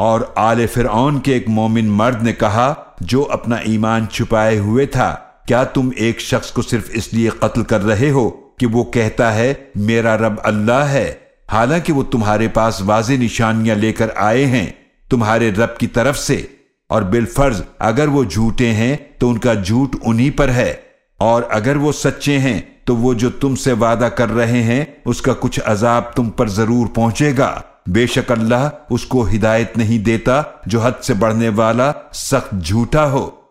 और आले फिर के एक मोमिन मर्द ने कहा, जो अपना ईमान छुपाए हुए था, क्या तुम एक शख्स को सिर्फ़ इसलिए कत्ल कर रहे हो कि वो कहता है, मेरा रब अल्लाह है? हालाँकि वो तुम्हारे पास वाजे निशानियाँ लेकर आए हैं, तुम्हारे रब की तरफ़ से। और बिलफर्ज, अगर वो झूठे हैं तो उनका झूठ उन्हीं पर है। और अगर वो सच्चे हैं तो वो जो तुमसे वादा कर रहे हैं, उसका कुछ अजाब तुम पर ज़रूर पहुंचेगा। बेशक अल्लाह उसको हिदायत नहीं देता जो हद से बढ़ने वाला सख्त झूठा हो।